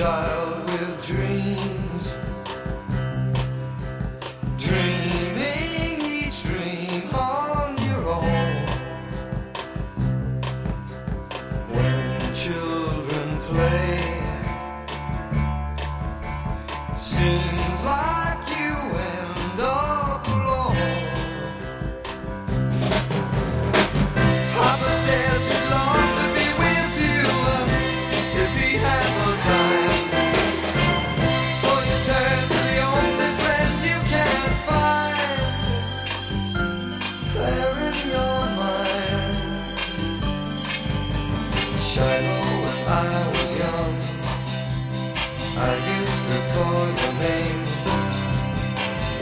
child with dreams, dreaming each dream on your own. When children play, seems like you. I was young, I used to call your name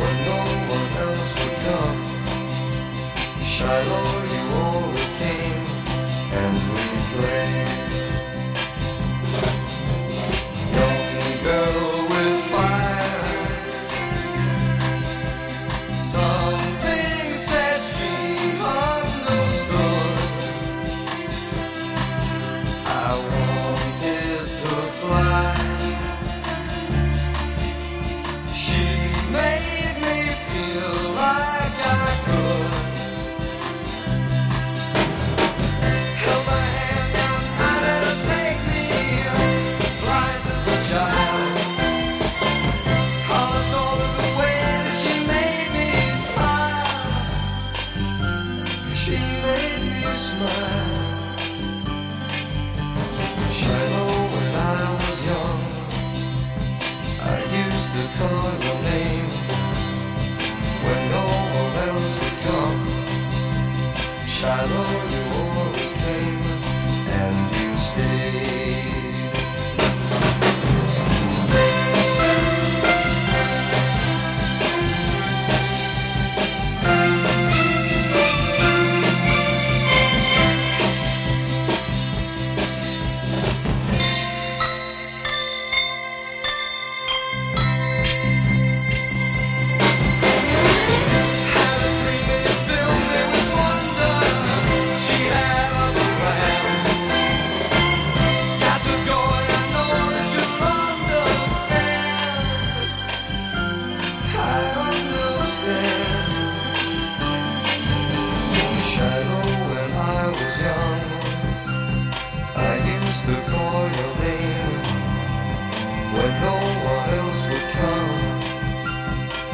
when no one else would come. Shilo, you always came, and we prayed. to call your name when no one else would come. Shilo, you always came and you stayed. will come.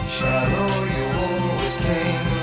Shilo, you always came.